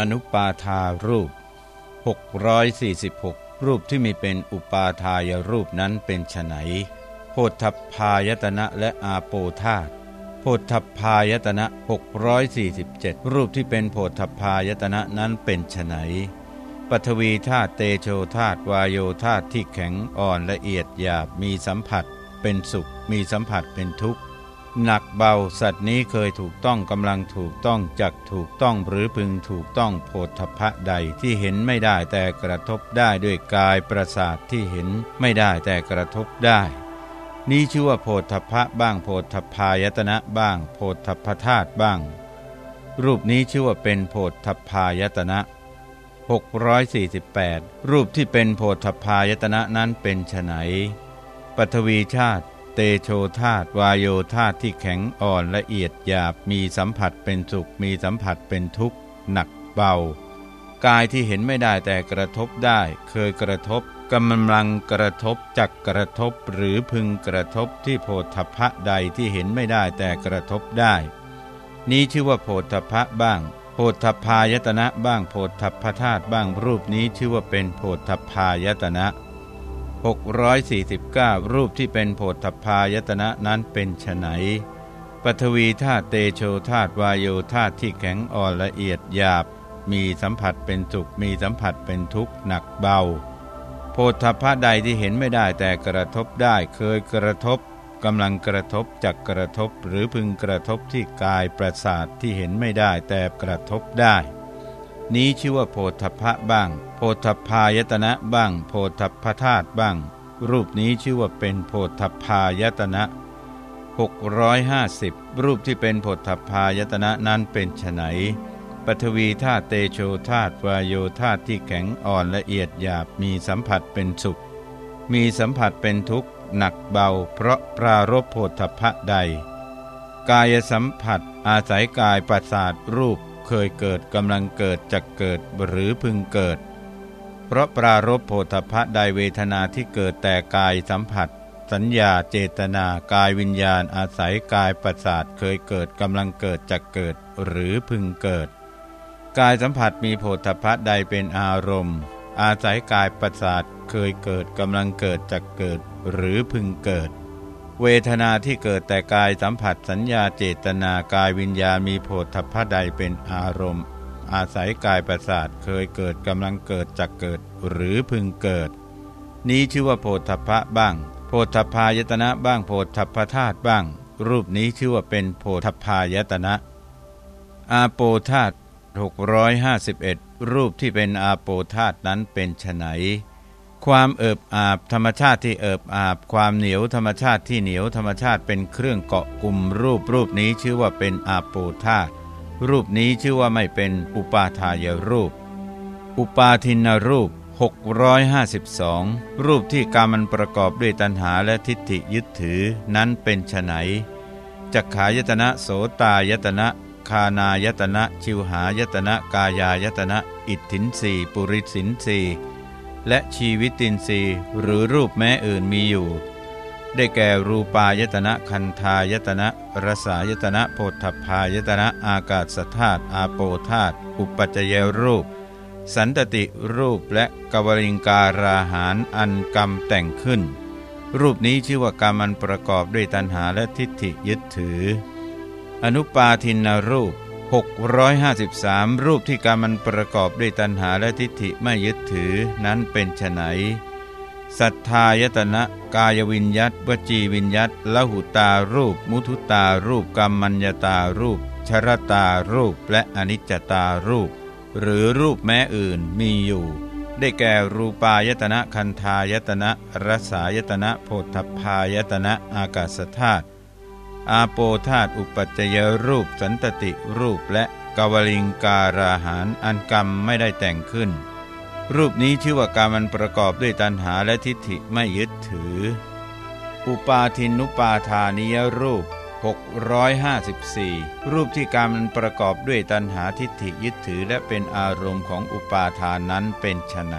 อนุปาทารูป 646 รูปที่มีเป็นอุปาทายรูปนั้นเป็นไฉนโพธพายตนะและอาโปธาตโพธพายตนะ 647 รูปที่เป็นโพธพายตนะนั้นเป็นไฉนปฐวีธาตุเตโชธาตุวายโยธาตุที่แข็งอ่อนละเอียดหยาบมีสัมผัสเป็นสุข มีสัมผัสเป็นทุกข์ หนักเบาสัตว์นี้เคยถูกต้องกำลังถูกต้องจักถูกต้องหรือพึงถูกต้องโพธพะใดที่เห็นไม่ได้แต่กระทบได้ด้วยกายประสาทที่เห็นไม่ได้แต่กระทบได้ นี้ชื่อว่าโพธพะบ้างโพธพายตนะบ้าง โพธพธาตุบ้าง รูปนี้ชื่อว่าเป็นโพธพายตนะ648 รูปที่เป็นโพธพายตนะนั้นเป็นไฉนปฐวีชาติ ตโชธาตวายโยธาตที่แข็งอ่อนละเอียดหยาบมีสัมผัสเป็นสุข มีสัมผัสเป็นทุกข์ หนักเบา กายที่เห็นไม่ได้แต่กระทบได้ เคยกระทบกำลังกระทบจักกระทบหรือพึงกระทบที่โพธพะใดที่เห็นไม่ได้แต่กระทบได้ นี้ชื่อว่าโพธพะบ้าง โพธพายตนะบ้างโพธพธาตุบ้างรูปนี้ชื่อว่าเป็นโพธพายตนะ 649 รูปที่เป็นโพธพายตนะนั้นเป็นไฉนปฐวีธาตุเตโชธาตุวายโยธาตุที่แข็งอ่อนละเอียดหยาบ มีสัมผัสเป็นสุขมีสัมผัสเป็นทุกข์หนักเบา โพธพะใดที่เห็นไม่ได้แต่กระทบได้เคยกระทบกำลังกระทบจักกระทบหรือพึงกระทบที่กายประสาทที่เห็นไม่ได้แต่กระทบได้ นี้ชื่อว่าโพธพะบ้าง พธพายตนะบ้าง โพธพธาตุบ้าง รูปนี้ชื่อว่าเป็นโพธพายตนะ 650 รูปที่เป็นโพธพายตนะนั้นเป็นไฉนปฐวีธาตุเตโชธาตุวายโยธาตุที่แข็งอ่อนละเอียดหยาบมีสัมผัสเป็นสุข มีสัมผัสเป็นทุกข์หนักเบา เพราะปรารบโพธพะใด กายสัมผัสอาศัยกายประสาทรูปเคยเกิดกำลังเกิดจะเกิดหรือพึงเกิด เพราะปรารบโพธพะใดเวทนาที่เกิดแต่กายสัมผัส สัญญาเจตนากายวิญญาณอาศัยกายประสาทเคยเกิดกำลังเกิดจะเกิดหรือพึงเกิด กายสัมผัสมีโพธพะใดเป็นอารมณ์ อาศัยกายประสาทเคยเกิดกำลังเกิดจะเกิดหรือพึงเกิดเวทนาที่เกิดแต่กายสัมผัสสัญญาเจตนากายวิญญาณมีโพธพะใดเป็นอารมณ์ อาศัยกายประสาทเคยเกิดกำลังเกิดจะเกิดหรือพึงเกิด นี้ชื่อว่าโพธพะบ้าง โพธพายตนะบ้างโพธพธาตุบ้าง รูปนี้ชื่อว่าเป็นโพธพายตนะ อาโปธาตุ651 รูปที่เป็นอาโปธาตุนั้นเป็นไฉนความเอิบอาบธรรมชาติที่เอิบอาบ ความเหนียวธรรมชาติที่เหนียวธรรมชาติเป็นเครื่องเกาะกลุ่มรูปรูปนี้ชื่อว่าเป็นอาโปธาตุ รูปนี้ชื่อว่าไม่เป็นอุปาทายรูป อุปาทินรูป 652 รูปที่กรรมันประกอบด้วยตัณหาและทิฏฐิยึดถือนั้นเป็นไฉนจักขายตนะโสตายตนะคานายตนะชิวหายตนะกายายตนะ อิทธินสีปุริสินสีและชีวิตินทรีหรือรูปแม้อื่นมีอยู่ ได้แก่รูปายตนะคันธายตนะรสายตนะโพธพายตนะอากาศธาตุอาโปธาตุอุปจเยรูป สันตติรูปและกวริงการาหารอันกรรมแต่งขึ้น รูปนี้ชื่อว่ากรรมอันประกอบด้วยตัณหาและทิฏฐิยึดถือ อนุปาทินรูป 653 รูปที่การมันประกอบด้วยตัณหาและทิฏฐิไม่ยึดถือนั้นเป็นไฉน สัทธายตนะกายวิญยัตวจีวิญยัตละหุตารูป มุทุตารูปกรรมัญญตารูป ชรตารูปและอนิจจตารูป หรือรูปแม้อื่นมีอยู่ ได้แก่รูปายตนะคันธายตนะรสายตนะโพธพายตนะอากาศธาตุอาโปธาตุอุปัจจยรูปสันตติรูปและกวลิงการาหารอันกรรมไม่ได้แต่งขึ้น รูปนี้ชื่อว่ากรรมันประกอบด้วยตัณหาและทิฏฐิไม่ยึดถือ อุปาทินุปาทานิยรูป 654 รูปที่กรรมมันประกอบด้วยตัณหาทิฏฐิยึดถือและเป็นอารมณ์ของอุปาทานนั้นเป็นไฉน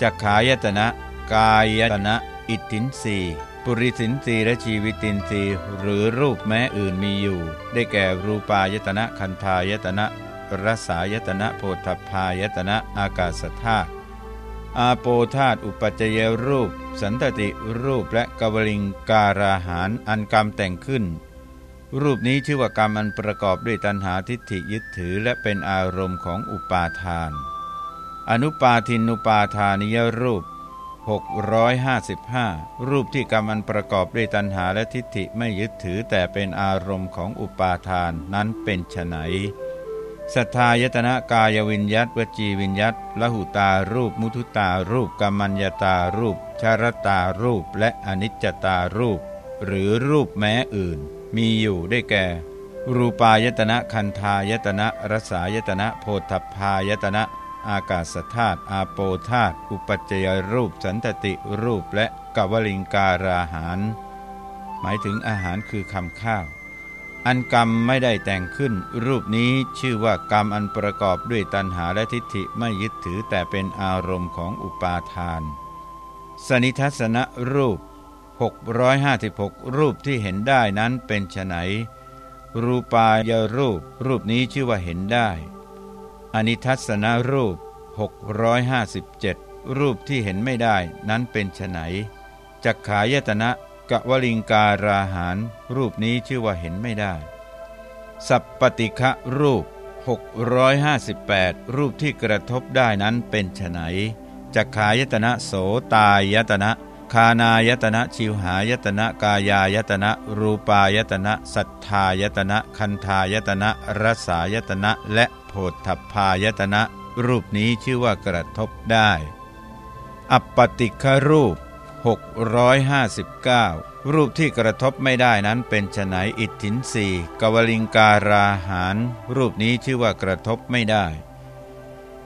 จักขายตนะ กายตนะ อิทธินสีปุริสินสีและชีวิตินสีหรือรูปแม้อื่นมีอยู่ ได้แก่รูปายตนะคันธายตนะ รสายตนะโพธพายตนะอากาศธาตุอาโปธาตุอุปัจจยรูป สันตติรูปและกวลิงการาหารอันกรรมแต่งขึ้น รูปนี้ชื่อว่ากรรมอันประกอบด้วยตัณหาทิฏฐิยึดถือและเป็นอารมณ์ของอุปาทาน อนุปาทินุปาทานิยรูป 655 รูปที่กรรมอันประกอบด้วยตัณหาและทิฏฐิไม่ยึดถือแต่เป็นอารมณ์ของอุปาทานนั้นเป็นไฉน สัทธายตนะกายวิญยัตวจีวิญยัตละหุตารูป มุทุตารูปกรรมัญญตารูป ชารตารูป และอนิจจตารูป หรือรูปแม้อื่น มีอยู่ได้แก่ รูปายตนะคันธายตนะรสายตนะโพธพายตนะ อากาศธาตุอาโปธาตุอุปัจจยรูป สันตติรูปและกวลิงการาหาร หมายถึงอาหารคือคำข้าว อันกรรมไม่ได้แต่งขึ้น รูปนี้ชื่อว่ากรรมอันประกอบด้วยตัณหาและทิฏฐิไม่ยึดถือแต่เป็นอารมณ์ของอุปาทาน สนิทัศนรูป 656 รูปที่เห็นได้นั้นเป็นไฉนรูปายรูป รูปนี้ชื่อว่าเห็นได้ อนิทัศนรูป 657 รูปที่เห็นไม่ได้นั้นเป็นไฉนจักขายตนะ กวลิงการาหารรูปนี้ชื่อว่าเห็นไม่ได้ สัพปติคะรูป 658 รูปที่กระทบได้นั้นเป็นไฉนจักขายตนะโสตายตนะคานายตนะชิวหายตนะกายายตนะรูปายตนะสัทธายตนะคันธายตนะรสายตนะและโพธพายตนะ รูปนี้ชื่อว่ากระทบได้ อัปปติครูป 659 รูปที่กระทบไม่ได้นั้นเป็นฉไนอิทธินสีกวลิงการาหารรูปนี้ชื่อว่ากระทบไม่ได้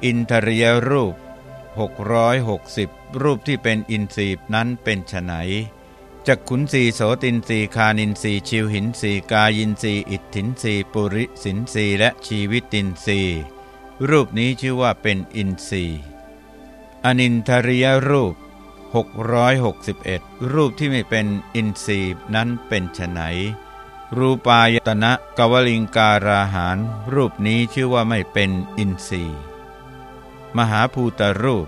อินทรียรูป 660 รูปที่เป็นอินทรีย์นั้นเป็นฉไนจักขุนสีโสตินสีคานินสีชิวหินสีกายินสีอิทธินสีปุริสินสีและชีวิตินสีรูปนี้ชื่อว่าเป็นอินทรีย์อนินทริยรูป 661 รูปที่ไม่เป็นอินทรีย์นั้นเป็นไฉนรูปายตนะกวลิงการาหารรูปนี้ชื่อว่าไม่เป็นอินทรีย์ มหาภูตรูป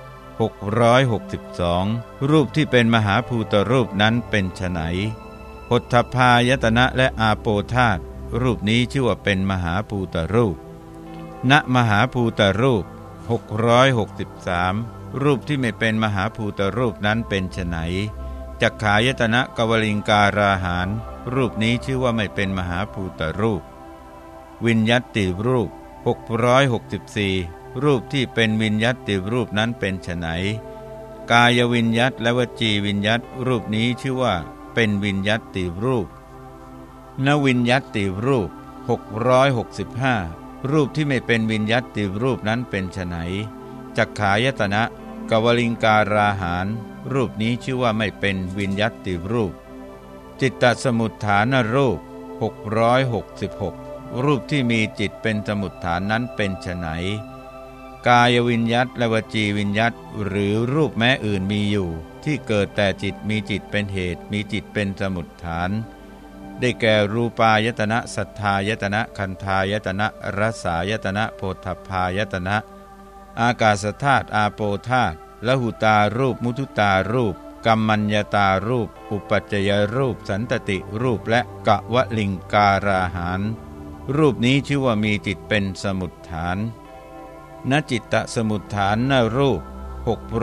662 รูปที่เป็นมหาภูตรูปนั้นเป็นไฉนพทพายตนะและอาโปธาตรูปนี้ชื่อว่าเป็นมหาภูตรูป ณมหาภูตรูป 663 รูปที่ไม่เป็นมหาภูตรูปนั้นเป็นไฉนจักขายตนะกวลิงการาหารรูปนี้ชื่อว่าไม่เป็นมหาภูตรูป วิญยัติรูป 664 รูปที่เป็นวิญยัติรูปนั้นเป็นไฉนกายวิญยัตและวจีวิญยัตรูปนี้ชื่อว่าเป็นวิญยัติรูป นวิญยัตติรูป 665 รูปที่ไม่เป็นวิญยัติรูปนั้นเป็นไฉนจักขายตนะกวลิงการาหารรูปนี้ชื่อว่าไม่เป็นวิญยัติรูป จิตตสมุทฐานรูป 666 รูปที่มีจิตเป็นสมุทฐานนั้นเป็นไฉนกายวิญยัตและวจีวิญยัตหรือรูปแม้อื่นมีอยู่ ที่เกิดแต่จิตมีจิตเป็นเหตุ มีจิตเป็นสมุทฐาน ได้แก่รูปายตนะสัทธายตนะคันธายตนะรสายตนะโพธพายตนะ อากาศธาตุอาโปธาตุละหุตารูปมุทุตารูปกัมมัญญตารูป อุปัจจยรูป สันตติรูปและกะวะลิงการาหาร รูปนี้ชื่อว่ามีจิตเป็นสมุดฐานนจิตตสมุดฐานนรูป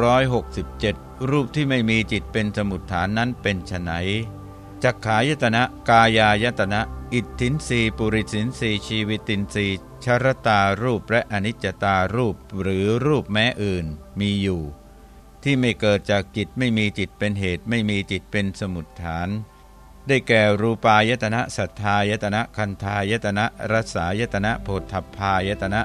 667 รูปที่ไม่มีจิตเป็นสมุดฐานนั้นเป็นไฉน จักขายตนะกายายตนะ อิทธินสีปุริสินสีชีวิตินสีชรตารูปและอนิจจตารูปหรือรูปแม้อื่นมีอยู่ ที่ไม่เกิดจากจิตไม่มีจิตเป็นเหตุไม่มีจิตเป็นสมุดฐาน ได้แก่รูปายตนะสัทธายตนะคันธายตนะรสายตนะโพธพายตนะ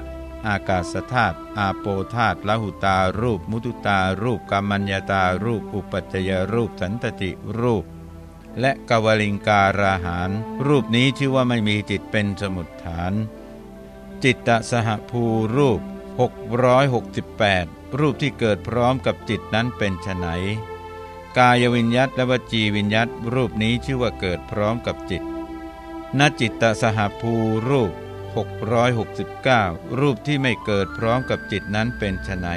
อากาศธาตุอาโปธาตุละหุตารูป มุตุตารูปกรรมัญญาตารูป อุปัจจยรูป สันตติรูป และกวลิงการาหารรูปนี้ชื่อว่าไม่มีจิตเป็นสมุดฐาน จิตตสหภูรูป 668 รูปที่เกิดพร้อมกับจิตนั้นเป็นไฉนกายวิญยัตและวจีวิญยัตรูปนี้ชื่อว่าเกิดพร้อมกับจิตนจิตตสหภูรูป 669 รูปที่ไม่เกิดพร้อมกับจิตนั้นเป็นไฉน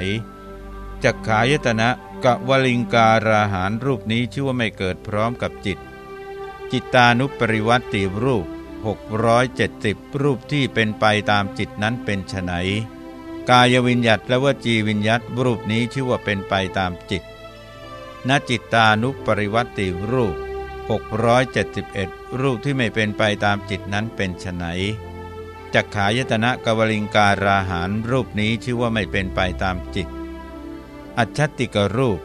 จักขายตนะกะวลิงการาหารรูปนี้ชื่อว่าไม่เกิดพร้อมกับจิต จิตานุปริวัติรูป 670 รูปที่เป็นไปตามจิตนั้นเป็นไฉนกายวิญญัตและวจีวิญญัตรูปนี้ชื่อว่าเป็นไปตามจิตนจิตานุปริวัติรูป 671 รูปที่ไม่เป็นไปตามจิตนั้นเป็นไฉนจักขายตนะกวลิงการาหารรูปนี้ชื่อว่าไม่เป็นไปตามจิต อัจฉติกรูป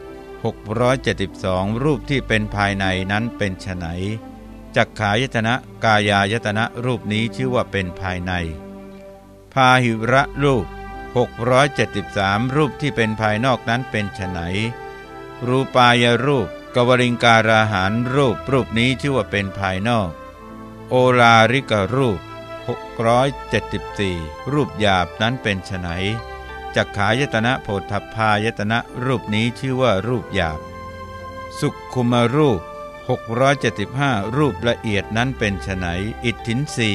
672 รูปที่เป็นภายในนั้นเป็นไฉน จักขายตนะกายายตนะรูปนี้ชื่อว่าเป็นภายใน พาหิระรูป 673 รูปที่เป็นภายนอกนั้นเป็นไฉนรูปายรูป กวลิงการาหารรูปรูปนี้ชื่อว่าเป็นภายนอก โอลาริกรูป 674 รูปหยาบนั้นเป็นไฉนจักขายตนะโพธพายตนะรูปนี้ชื่อว่ารูปหยาบ สุขุมรูป 675 รูปละเอียดนั้นเป็นไฉนอิทธินสี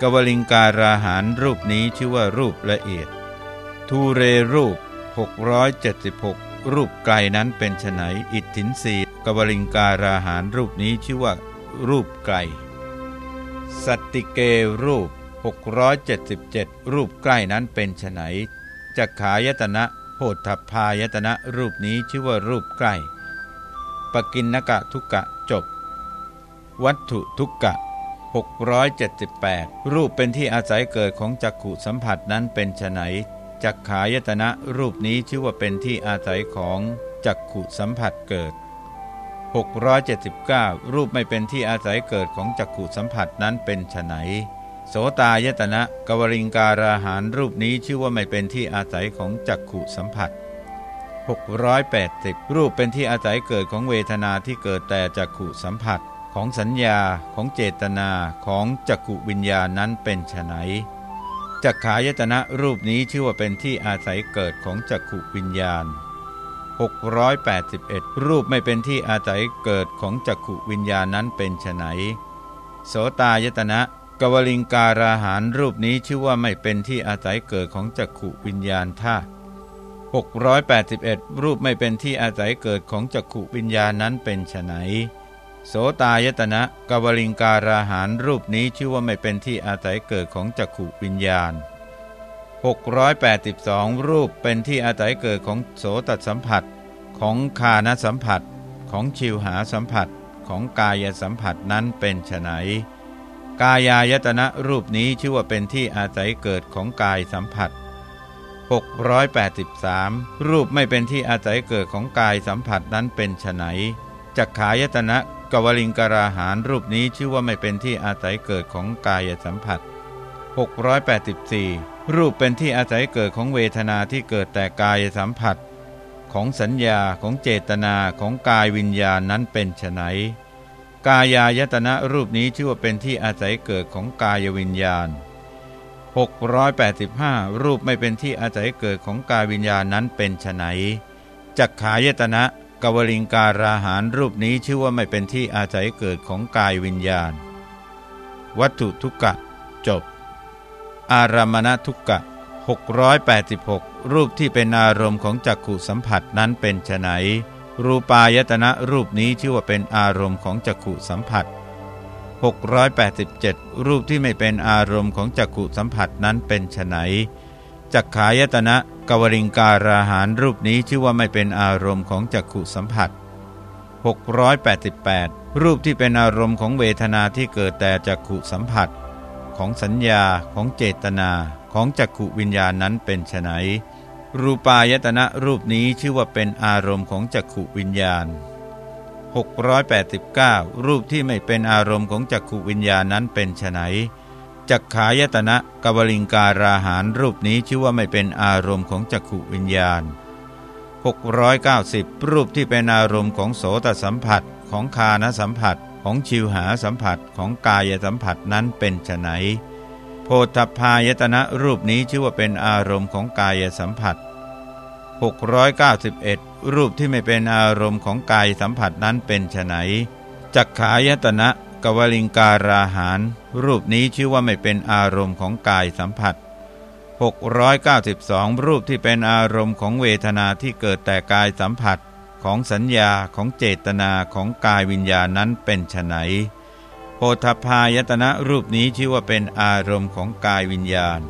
กวลิงการาหารรูปนี้ชื่อว่ารูปละเอียด ทูเรรูป 676 รูปไกลนั้นเป็นไฉนอิทธินสีกวลิงการาหารรูปนี้ชื่อว่า รูปไกล สัตติเกรูป 677 รูปใกล้นั้นเป็นไฉนจักขายตนะโพธพายตนะรูปนี้ชื่อว่ารูปใกล้ ปกินนกะทุกะจบ วัตถุทุกะ 678 รูปเป็นที่อาศัยเกิดของจักขุสัมผัสนั้นเป็นไฉนจักขายตนะรูปนี้ชื่อว่าเป็นที่อาศัยของจักขุสัมผัสเกิด 679 รูปไม่เป็นที่อาศัยเกิดของจักขุสัมผัสนั้นเป็นไฉนโสตายตนะกวริงการาหารรูปนี้ชื่อว่าไม่เป็นที่อาศัยของจักขุสัมผัส 680 รูปเป็นที่อาศัยเกิดของเวทนาที่เกิดแต่จักขุสัมผัส ของสัญญาของเจตนาของจักขุวิญญาณนั้นเป็นไฉนจักขายตนะรูปนี้ชื่อว่าเป็นที่อาศัยเกิดของจักขุวิญญาณ 681 รูปไม่เป็นที่อาศัยเกิดของจักขุวิญญาณนั้นเป็นไฉนโสตายตนะกวลิงการาหารรูปนี้ชื่อว่าไม่เป็นที่อาศัยเกิดของจักขุวิญญาณธาตุ 681 รูปไม่เป็นที่อาศัยเกิดของจักขุวิญญาณนั้นเป็นไฉนโสตายตนะกวลิงการาหารรูปนี้ชื่อว่าไม่เป็นที่อาศัยเกิดของจักขุวิญญาณ 682 รูปเป็นที่อาศัยเกิดของโสตสัมผัส ของคานสัมผัส ของชิวหาสัมผัส ของกายสัมผัสนั้นเป็นไฉนกายายตนะรูปนี้ชื่อว่าเป็นที่อาศัยเกิดของกายสัมผัส 683 รูปไม่เป็นที่อาศัยเกิดของกายสัมผัสนั้นเป็นไฉนจักขายตนะกวลิงกราหารรูปนี้ชื่อว่าไม่เป็นที่อาศัยเกิดของกายสัมผัส 684 รูปเป็นที่อาศัยเกิดของเวทนาที่เกิดแต่กายสัมผัส ของสัญญาของเจตนาของกายวิญญาณนั้นเป็นไฉนกายายตนะรูปนี้ชื่อว่าเป็นที่อาศัยเกิดของกายวิญญาณ 685 รูปไม่เป็นที่อาศัยเกิดของกายวิญญาณนั้นเป็นไฉนจักขายตนะกวลิงการาหารรูปนี้ชื่อว่าไม่เป็นที่อาศัยเกิดของกายวิญญาณ วัตถุทุกกะ จบ อารามณทุกกะ 686 รูปที่เป็นอารมณ์ของจักขุสัมผัสนั้นเป็นไฉนรูปายตนะรูปนี้ชื่อว่าเป็นอารมณ์ของจักขุสัมผัส 687 รูปที่ไม่เป็นอารมณ์ของจักขุสัมผัสนั้นเป็นไฉนจักขายตนะกวริงการาหารรูปนี้ชื่อว่าไม่เป็นอารมณ์ของจักขุสัมผัส 688 รูปที่เป็นอารมณ์ของเวทนาที่เกิดแต่จักขุสัมผัส ของสัญญาของเจตนาของจักขุวิญญาณนั้นเป็นไฉนรูปายตนะรูปนี้ชื่อว่าเป็นอารมณ์ของจักขุวิญญาณ 689 รูปที่ไม่เป็นอารมณ์ของจักขุวิญญาณนั้นเป็นไฉนจักขายตนะกวลิงการาหารรูปนี้ชื่อว่าไม่เป็นอารมณ์ของจักขุวิญญาณ 690 รูปที่เป็นอารมณ์ของโสตสัมผัส ของคานสัมผัส ของชิวหาสัมผัสของกายสัมผัสนั้นเป็นไฉนโพธพายตนะรูปนี้ชื่อว่าเป็นอารมณ์ของกายสัมผัส 691 รูปที่ไม่เป็นอารมณ์ของกายสัมผัสนั้นเป็นไฉนจักขายตนะกวลิงการาหาร รูปนี้ชื่อว่าไม่เป็นอารมณ์ของกายสัมผัส 692 รูปที่เป็นอารมณ์ของเวทนาที่เกิดแต่กายสัมผัส ของสัญญาของเจตนาของกายวิญญาณนั้นเป็นไฉนโพธพายตนะรูปนี้ชื่อว่าเป็นอารมณ์ของกายวิญญาณ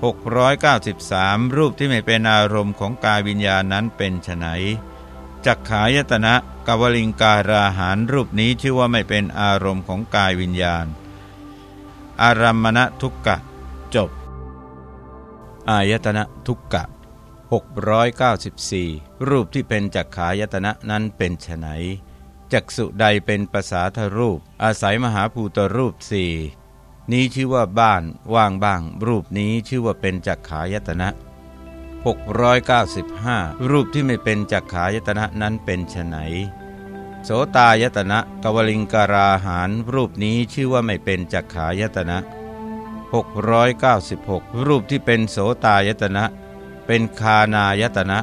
693 รูปที่ไม่เป็นอารมณ์ของกายวิญญาณนั้นเป็นไฉนจักขายตนะกวลิงการาหารรูปนี้ชื่อว่าไม่เป็นอารมณ์ของกายวิญญาณ อารัมมณทุกกะ จบ อายตนะทุกกะ 694 รูปที่เป็นจักขายตนะนั้นเป็นไฉนจักสุใดเป็นภาษาทรูป อาศัยมหาภูตรูปสี่ นี้ชื่อว่าบ้านว่างบ้าง รูปนี้ชื่อว่าเป็นจักขายตนะ 695 รูปที่ไม่เป็นจักขายตนะนั้นเป็นไฉนโสตายตนะกวลิงการาหาร รูปนี้ชื่อว่าไม่เป็นจักขายตนะ 696 รูปที่เป็นโสตายตนะ เป็นคานายตนะ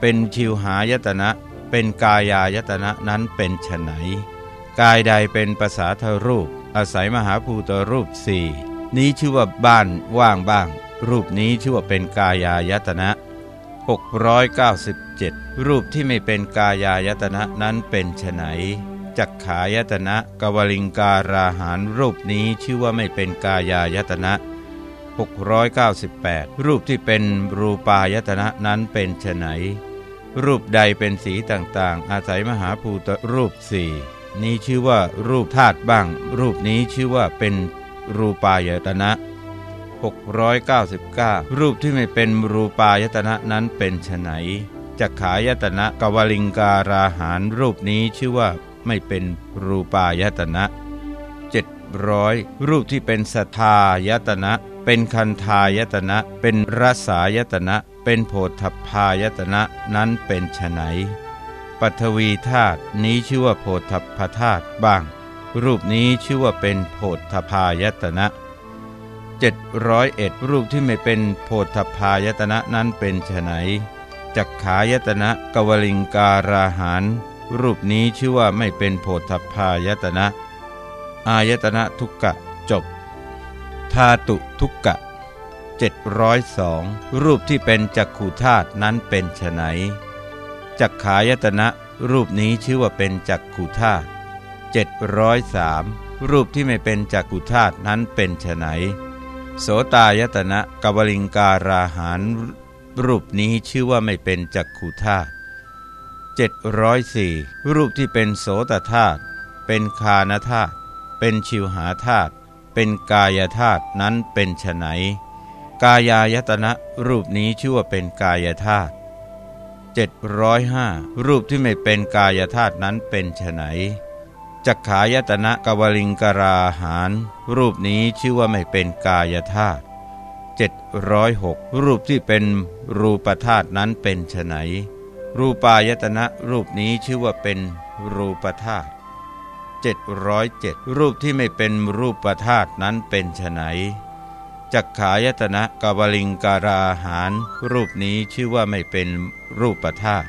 เป็นชิวหายตนะ เป็นกายายตนะนั้นเป็นไฉนกายใดเป็นภาษาทรูป อาศัยมหาภูตรูปสี่นี้ชื่อว่าบ้านว่างบ้าง รูปนี้ชื่อว่าเป็นกายายตนะ 697 รูปที่ไม่เป็นกายายตนะนั้นเป็นไฉนจักขายตนะกวลิงการาหารรูปนี้ชื่อว่าไม่เป็นกายายตนะ 698 รูปที่เป็นรูปายตนะนั้นเป็นไฉนรูปใดเป็นสีต่างๆ อาศัยมหาภูตรูปสี่ นี้ชื่อว่ารูปธาตุบ้าง รูปนี้ชื่อว่าเป็นรูปายตนะ 699 รูปที่ไม่เป็นรูปายตนะนั้นเป็นไฉนจักขายตนะกวลิงการาหารรูปนี้ชื่อว่าไม่เป็นรูปายตนะ700รูปที่เป็นสทายตนะ เป็นคันธายตนะ เป็นรสายตนะ เป็นโพธพายตนะนั้นเป็นไฉน ปัทวีธาตุนี้ชื่อว่าโพธพธาตุบ้าง รูปนี้ชื่อว่าเป็นโพธพายตนะ701 รูปที่ไม่เป็นโพธพายตนะนั้นเป็นไนจักขายตนะกวลิงการาหารรูปนี้ชื่อว่าไม่เป็นโพธพายตนะ อายตนะทุกกะจบธาตุทุกกะ702 รูปที่เป็นจักขุธาตุนั้นเป็นไฉน จักขายตนะรูปนี้ชื่อว่าเป็นจักขุธาตุ703 รูปที่ไม่เป็นจักขุธาตุนั้นเป็นไฉนโสตายตนะกวลิงการาหารรูปนี้ชื่อว่าไม่เป็นจักขุธาตุ704 รูปที่เป็นโสตธาตุเป็นคานธาตุเป็นชิวหาธาตุเป็นกายธาตุนั้นเป็นไฉนกายายตนะรูปนี้ชื่อว่าเป็นกายธาตุ 705 รูปที่ไม่เป็นกายธาตุนั้นเป็นไฉนจักขายตนะกวลิงกราหารรูปนี้ชื่อว่าไม่เป็นกายธาตุ706 รูปที่เป็นรูปธาตุนั้นเป็นไฉนรูปายตนะรูปนี้ชื่อว่าเป็นรูปธาตุ707 รูปที่ไม่เป็นรูปธาตุนั้นเป็นไฉน จักขายตนะกวลิงการาหาร รูปนี้ชื่อว่าไม่เป็นรูปธาตุ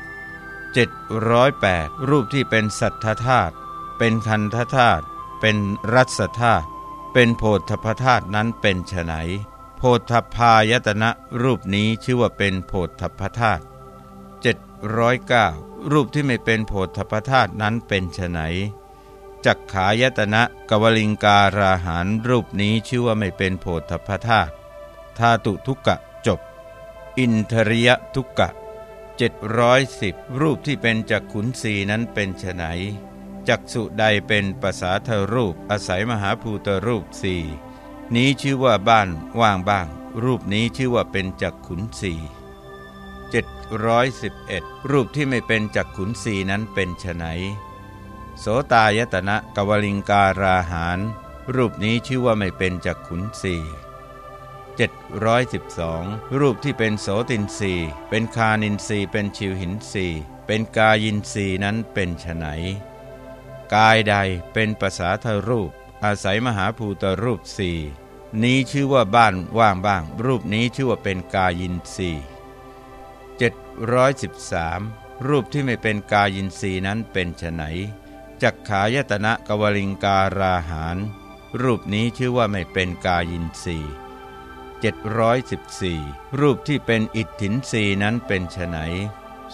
708 รูปที่เป็นสัทธธาตุเป็นคันธธาตุเป็นรัศธาตุเป็นโพธพธาตุนั้นเป็นไฉนโพธพายตนะรูปนี้ชื่อว่าเป็นโพธพธาตุ709 รูปที่ไม่เป็นโพธพธาตุนั้นเป็นไฉน จักขายตนะกวลิงการาหารรูปนี้ชื่อว่าไม่เป็นโพธพธาตุธาตุทุกกะจบ อินทริยทุกกะ710 รูปที่เป็นจักขุนสีนั้นเป็นไฉนจักสุใดเป็นภาษาทรูปอาศัยมหาภูตรูปสี่นี้ชื่อว่าบ้านว่างบ้าง รูปนี้ชื่อว่าเป็นจักขุนสีเจ็ดร้อยสิบเอ็ดรูปที่ไม่เป็นจักขุนสีนั้นเป็นไฉน โสตายตนะกวลิงการาหารรูปนี้ชื่อว่าไม่เป็นจักขุนสีเจ็ดร้อยสิบสองรูปที่เป็นโสตินสีเป็นคานินสีเป็นชิวหินสีเป็นกายินสีนั้นเป็นไฉนกายใดเป็นภาษาทรูป อาศัยมหาภูตรูปสี่นี้ชื่อว่าบ้านว่างบ้าง รูปนี้ชื่อว่าเป็นกายินสีเจ็ดร้อยสิบสามรูปที่ไม่เป็นกายินสีนั้นเป็นไฉน จักขายตนะกวลิงการาหารรูปนี้ชื่อว่าไม่เป็นกายินรี714 รูปที่เป็นอิทธินรีนั้นเป็นไฉน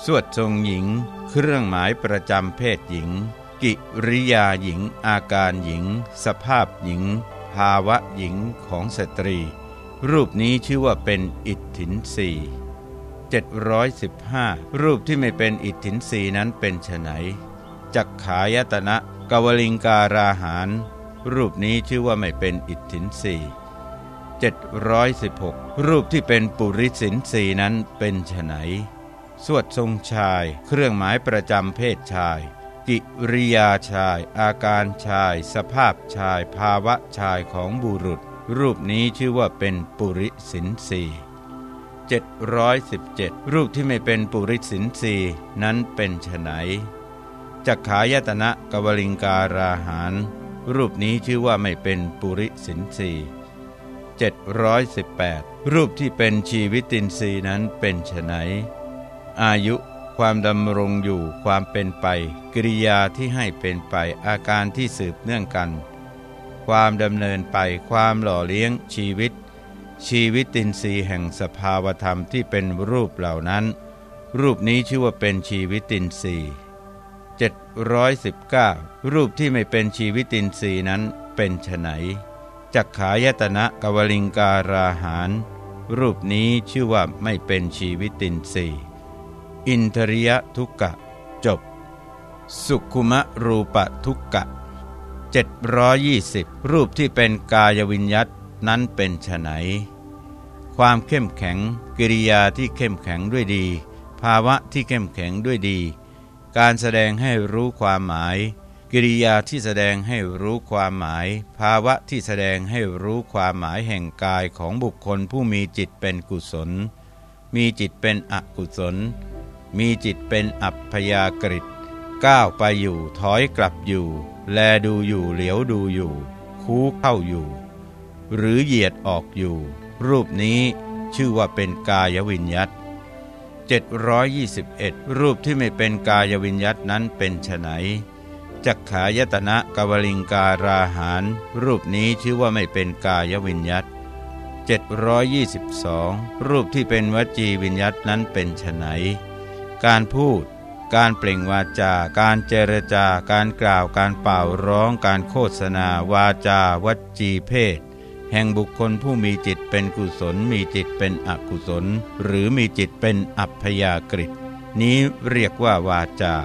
สวดทรงหญิง เครื่องหมายประจำเพศหญิง กิริยาหญิง อาการหญิง สภาพหญิง ภาวะหญิงของสตรี รูปนี้ชื่อว่าเป็นอิทธินรี715 รูปที่ไม่เป็นอิทธินรีนั้นเป็นไฉน จักขายตนะกวลิงการาหาร รูปนี้ชื่อว่าไม่เป็นอิทธินรี716 รูปที่เป็นปุริสินสีนั้นเป็นไฉนสวดทรงชาย เครื่องหมายประจำเพศชาย กิริยาชาย อาการชาย สภาพชาย ภาวะชายของบุรุษ รูปนี้ชื่อว่าเป็นปุริสินสี717 รูปที่ไม่เป็นปุริสินสีนั้นเป็นไฉน จักขายตนะกวลิงการาหารรูปนี้ชื่อว่าไม่เป็นปุริสินสี718 รูปที่เป็นชีวิตินทรีย์นั้นเป็นไฉนอายุความดำรงอยู่ความเป็นไป กิริยาที่ให้เป็นไปอาการที่สืบเนื่องกัน ความดำเนินไปความหล่อเลี้ยงชีวิต ชีวิตินทรีย์แห่งสภาวธรรมที่เป็นรูปเหล่านั้น รูปนี้ชื่อว่าเป็นชีวิตินทรีย์ 719 รูปที่ไม่เป็นชีวิตินทรีย์นั้นเป็นไฉนจักขายตนะกวลิงการาหาร รูปนี้ชื่อว่าไม่เป็นชีวิตินทรีย์อินทริยทุกกะ จบ สุขุมะรูปทุกกะ 720 รูปที่เป็นกายวิญญัตนั้นเป็นไฉนความเข้มแข็ง กิริยาที่เข้มแข็งด้วยดี ภาวะที่เข้มแข็งด้วยดี การแสดงให้รู้ความหมาย กิริยาที่แสดงให้รู้ความหมาย ภาวะที่แสดงให้รู้ความหมายแห่งกายของบุคคลผู้มีจิตเป็นกุศล มีจิตเป็นอกุศล มีจิตเป็นอัพพยากฤิก้าวไปอยู่ถอยกลับอยู่ แลดูอยู่เหลียวดูอยู่ คูเข้าอยู่ หรือเหยียดออกอยู่ รูปนี้ชื่อว่าเป็นกายวิญญัต 721 รูปที่ไม่เป็นกายวิญญัตนั้นเป็นไฉนจักขายตนะกวลิงการาหารรูปนี้ชื่อว่าไม่เป็นกายวิญญัต722 รูปที่เป็นวจีวิญญัตนั้นเป็นไฉนการพูด การเปล่งวาจา การเจรจาการกล่าวการเป่าร้อง การโฆษณา วาจาวจีเพศ แห่งบุคคลผู้มีจิตเป็นกุศล มีจิตเป็นอกุศล หรือมีจิตเป็นอัพยากฤินี้เรียกว่าวาจา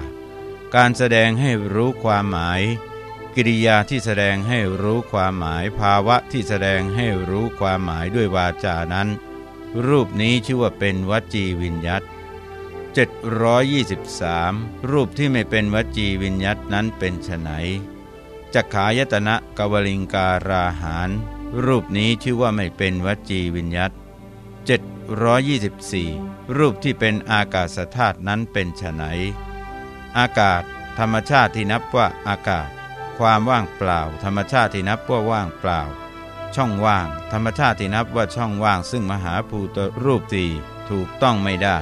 การแสดงให้รู้ความหมาย กิริยาที่แสดงให้รู้ความหมาย ภาวะที่แสดงให้รู้ความหมายด้วยวาจานั้น รูปนี้ชื่อว่าเป็นวจีวิญญัต723 รูปที่ไม่เป็นวจีวิญญัตนั้นเป็นไฉนจักขายตนะกวลิงการาหาร รูปนี้ชื่อว่าไม่เป็นวจีวิญญัต724 รูปที่เป็นอากาศธาตุนั้นเป็นไฉนอากาศ ธรรมชาติที่นับว่าอากาศ ความว่างเปล่า ธรรมชาติที่นับว่าว่างเปล่า ช่องว่าง ธรรมชาติที่นับว่าช่องว่าง ซึ่งมหาภูตรูปตีถูกต้องไม่ได้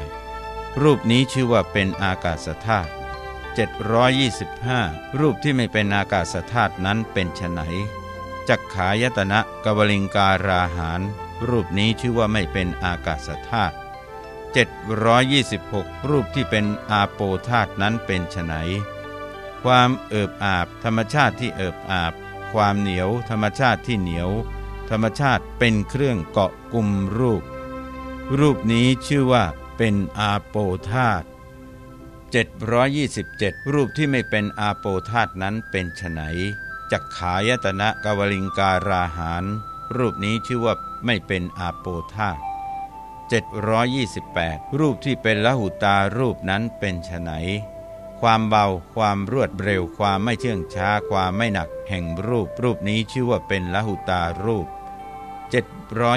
รูปนี้ชื่อว่าเป็นอากาศธาตุ725 รูปที่ไม่เป็นอากาศธาตุนั้นเป็นไฉน จักขายตนะกวลิงการาหาร รูปนี้ชื่อว่าไม่เป็นอากาศธาตุ726 รูปที่เป็นอาโปธาตุนั้นเป็นไฉนความเอิบอาบ ธรรมชาติที่เอิบอาบ ความเหนียว ธรรมชาติที่เหนียว ธรรมชาติเป็นเครื่องเกาะกลุ่มรูป รูปนี้ชื่อว่าเป็นอาโปธาตุ727 รูปที่ไม่เป็นอาโปธาตุนั้นเป็นไฉน จักขายตนะกวลิงการาหาร รูปนี้ชื่อว่าไม่เป็นอาโปธาต728 รูปที่เป็นละหุตารูปนั้นเป็นไฉนความเบาความรวดเร็วความไม่เชื่องช้าความไม่หนักแห่งรูป รูปนี้ชื่อว่าเป็นละหุตารูป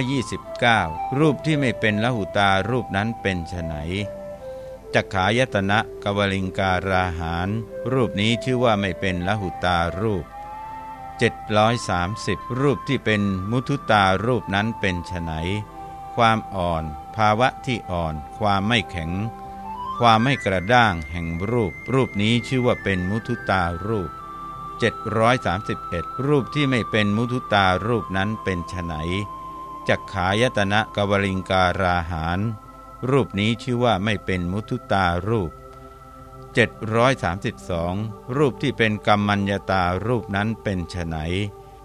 729 รูปที่ไม่เป็นละหุตารูปนั้นเป็นไฉนจักขายตนะกวลิงการาหาร รูปนี้ชื่อว่าไม่เป็นละหุตารูป 730 รูปที่เป็นมุทุตารูปนั้นเป็นไฉนความอ่อน ภาวะที่อ่อน ความไม่แข็ง ความไม่กระด้างแห่งรูป รูปนี้ชื่อว่าเป็นมุทุตารูป 731 รูปที่ไม่เป็นมุทุตารูปนั้นเป็นไฉนจักขายตนะกวลิงการาหารรูปนี้ชื่อว่าไม่เป็นมุทุตารูป 732 รูปที่เป็นกรรมัญญาตารูปนั้นเป็นไฉน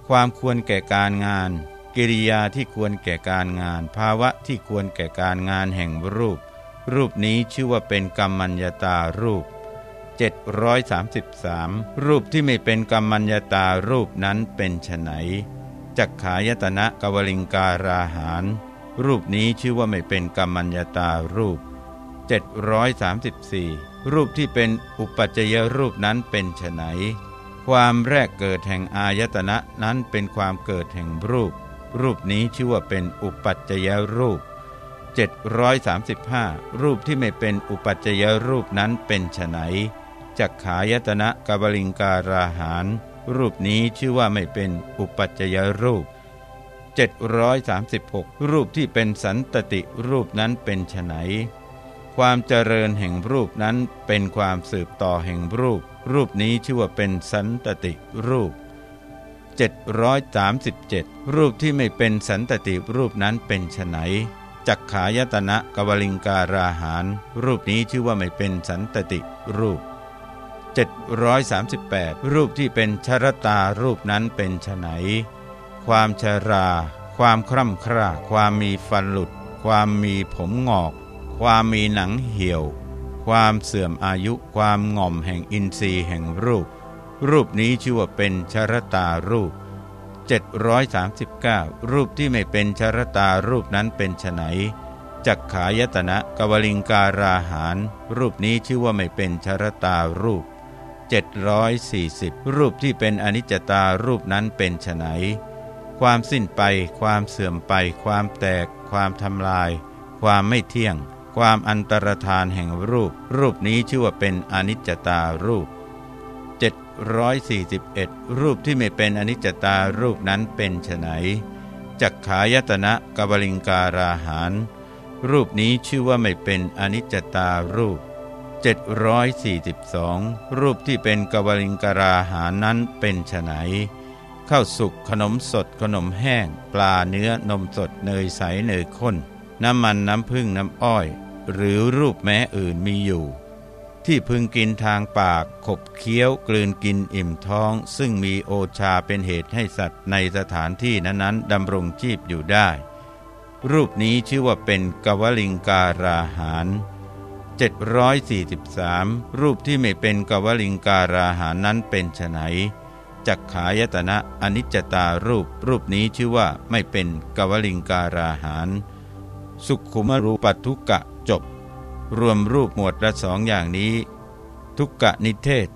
ความควรแก่การงาน กิริยาที่ควรแก่การงาน ภาวะที่ควรแก่การงานแห่งรูป รูปนี้ชื่อว่าเป็นกรรมัญญาตารูป 733 รูปที่ไม่เป็นกรรมัญญาตารูปนั้นเป็นไฉนจักขายตนะกวลิงการาหารรูปนี้ชื่อว่าไม่เป็นกรรมัญญาตารูป 734 รูปที่เป็นอุปัจจยรูปนั้นเป็นไฉนความแรกเกิดแห่งอายตนะนั้นเป็นความเกิดแห่งรูป รูปนี้ชื่อว่าเป็นอุปัจจยรูป 735 รูปที่ไม่เป็นอุปัจจยรูปนั้นเป็นไฉนจักขายตนะกบลิงการาหารรูปนี้ชื่อว่าไม่เป็นอุปัจจยรูป 736 รูปที่เป็นสันตติรูปนั้นเป็นไฉน ความเจริญแห่งรูปนั้นเป็นความสืบต่อแห่งรูป รูปนี้ชื่อว่าเป็นสันตติรูป 737 รูปที่ไม่เป็นสันตติรูปนั้นเป็นไฉนจักขายตนะกวลิงการาหารรูปนี้ชื่อว่าไม่เป็นสันตติรูป 738 รูปที่เป็นชรตารูปนั้นเป็นไฉนความชรา ความคร่ำคร่า ความมีฟันหลุด ความมีผมงอก ความมีหนังเหี่ยว ความเสื่อมอายุความง่อมแห่งอินทรีย์แห่งรูป รูปนี้ชื่อว่าเป็นชรตารูป 739 รูปที่ไม่เป็นชรตารูปนั้นเป็นไฉนจักขายตนะกวลิงการาหาร รูปนี้ชื่อว่าไม่เป็นชรตารูป 740 รูปที่เป็นอนิจจตารูปนั้นเป็นไฉนความสิ้นไป ความเสื่อมไป ความแตก ความทำลาย ความไม่เที่ยง ความอันตรธานแห่งรูป รูปนี้ชื่อว่าเป็นอนิจจตารูป 741 รูปที่ไม่เป็นอนิจจตารูปนั้นเป็นไนจักขายตนะกบลิงการาหารรูปนี้ชื่อว่าไม่เป็นอนิจจตารูป 742 รูปที่เป็นกวลิงกราหารนั้นเป็นไนข้าวสุกขนมสดขนมแห้ง ปลาเนื้อนมสดเนยใสเนยข้น น้ำมันน้ำพึ่งน้ำอ้อย หรือรูปแม้อื่นมีอยู่ ที่พึงกินทางปากขบเคี้ยวกลืนกินอิ่มท้อง ซึ่งมีโอชาเป็นเหตุให้สัตว์ในสถานที่นั้นๆดำรงชีพอยู่ได้ รูปนี้ชื่อว่าเป็นกวลิงการาหาร 743 รูปที่ไม่เป็นกวลิงการาหารนั้นเป็นไฉนจักขายตนะอนิจจตารูป รูปนี้ชื่อว่าไม่เป็นกวลิงการาหาร สุขุมรูปัทุกะจบ รวมรูปหมวดละสองอย่างนี้ ทุกกะนิเทศ